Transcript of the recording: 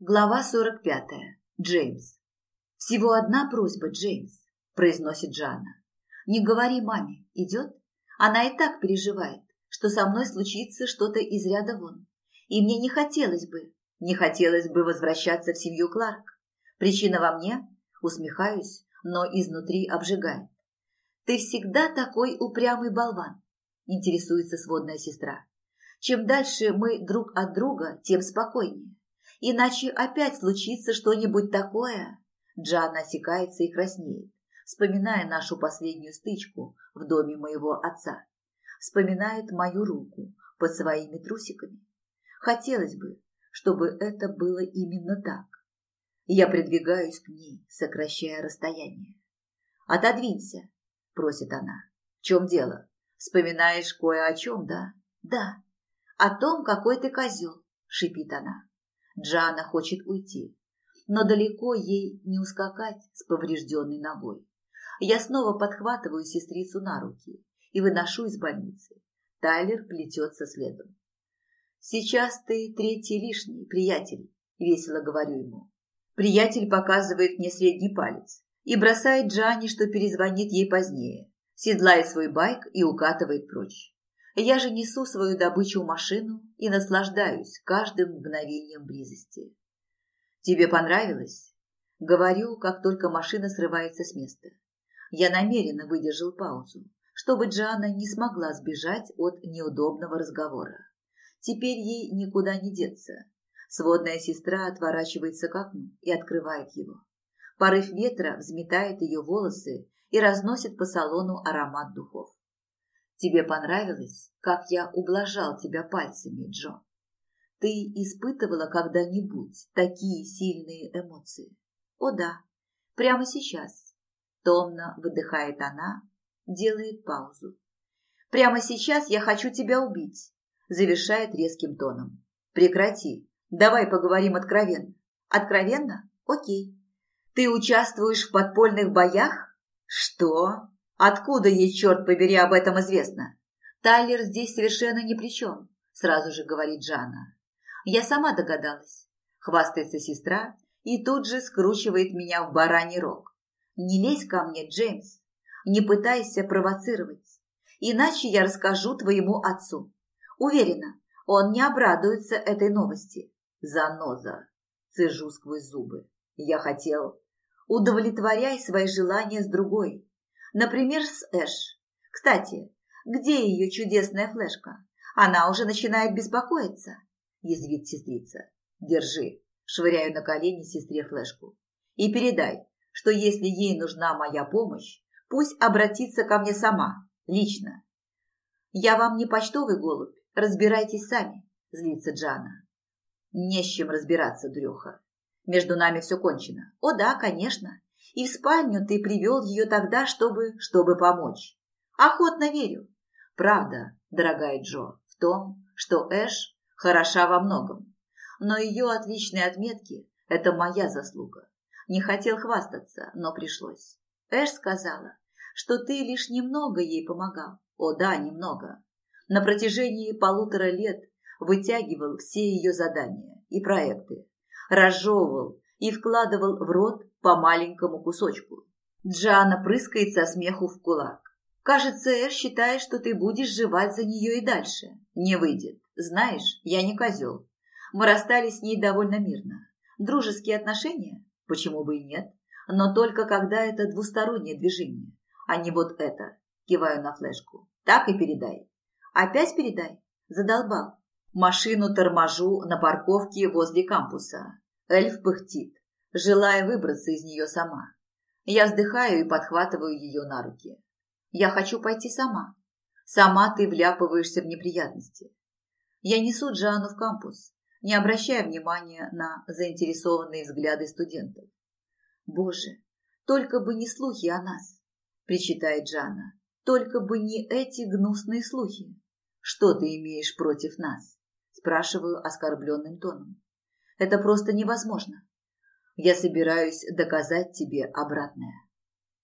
Глава 45. Джеймс. «Всего одна просьба, Джеймс», – произносит Джана. «Не говори маме, идет? Она и так переживает, что со мной случится что-то из ряда вон. И мне не хотелось бы, не хотелось бы возвращаться в семью Кларк. Причина во мне? Усмехаюсь, но изнутри обжигает. Ты всегда такой упрямый болван», – интересуется сводная сестра. «Чем дальше мы друг от друга, тем спокойнее. Иначе опять случится что-нибудь такое. Джан осекается и краснеет, вспоминая нашу последнюю стычку в доме моего отца. Вспоминает мою руку под своими трусиками. Хотелось бы, чтобы это было именно так. Я придвигаюсь к ней, сокращая расстояние. «Отодвинься», — просит она. «В чем дело? Вспоминаешь кое о чем, да?» «Да». «О том, какой ты козел», — шипит она. Джана хочет уйти, но далеко ей не ускакать с поврежденной ногой. Я снова подхватываю сестрицу на руки и выношу из больницы. Тайлер плетется следом. «Сейчас ты третий лишний, приятель», — весело говорю ему. Приятель показывает мне средний палец и бросает Джане, что перезвонит ей позднее, седлает свой байк и укатывает прочь. Я же несу свою добычу в машину и наслаждаюсь каждым мгновением близости. Тебе понравилось? Говорю, как только машина срывается с места. Я намеренно выдержал паузу, чтобы Джана не смогла сбежать от неудобного разговора. Теперь ей никуда не деться. Сводная сестра отворачивается к окну и открывает его. Порыв ветра взметает ее волосы и разносит по салону аромат духов. Тебе понравилось, как я ублажал тебя пальцами, Джо? Ты испытывала когда-нибудь такие сильные эмоции? О да, прямо сейчас. Томно выдыхает она, делает паузу. Прямо сейчас я хочу тебя убить, завершает резким тоном. Прекрати. Давай поговорим откровенно. Откровенно? Окей. Ты участвуешь в подпольных боях? Что? Откуда ей, черт побери, об этом известно? Тайлер здесь совершенно ни при чем, сразу же говорит Жанна. Я сама догадалась. Хвастается сестра и тут же скручивает меня в бараний рог. Не лезь ко мне, Джеймс. Не пытайся провоцировать. Иначе я расскажу твоему отцу. Уверена, он не обрадуется этой новости. Заноза. Цежу сквозь зубы. Я хотел... Удовлетворяй свои желания с другой, Например, с Эш. Кстати, где ее чудесная флешка? Она уже начинает беспокоиться, язвит сестрица. Держи, швыряю на колени сестре флешку. И передай, что если ей нужна моя помощь, пусть обратится ко мне сама, лично. Я вам не почтовый голубь, разбирайтесь сами, злится Джана. Не с чем разбираться, дрюха. Между нами все кончено. О да, конечно, и в спальню ты привел ее тогда, чтобы... чтобы помочь. Охотно верю. Правда, дорогая Джо, в том, что Эш хороша во многом. Но ее отличные отметки – это моя заслуга. Не хотел хвастаться, но пришлось. Эш сказала, что ты лишь немного ей помогал. О да, немного. На протяжении полутора лет вытягивал все ее задания и проекты. Разжевывал и вкладывал в рот по маленькому кусочку. Джана прыскает со смеху в кулак. «Кажется, Эр считает, что ты будешь жевать за нее и дальше. Не выйдет. Знаешь, я не козел. Мы расстались с ней довольно мирно. Дружеские отношения? Почему бы и нет? Но только когда это двустороннее движение, а не вот это. Киваю на флешку. Так и передай. Опять передай? Задолбал. Машину торможу на парковке возле кампуса. Эльф пыхтит, желая выбраться из нее сама. Я вздыхаю и подхватываю ее на руки. Я хочу пойти сама. Сама ты вляпываешься в неприятности. Я несу Джану в кампус, не обращая внимания на заинтересованные взгляды студентов. «Боже, только бы не слухи о нас!» – причитает Джана. «Только бы не эти гнусные слухи!» «Что ты имеешь против нас?» – спрашиваю оскорбленным тоном. Это просто невозможно. Я собираюсь доказать тебе обратное.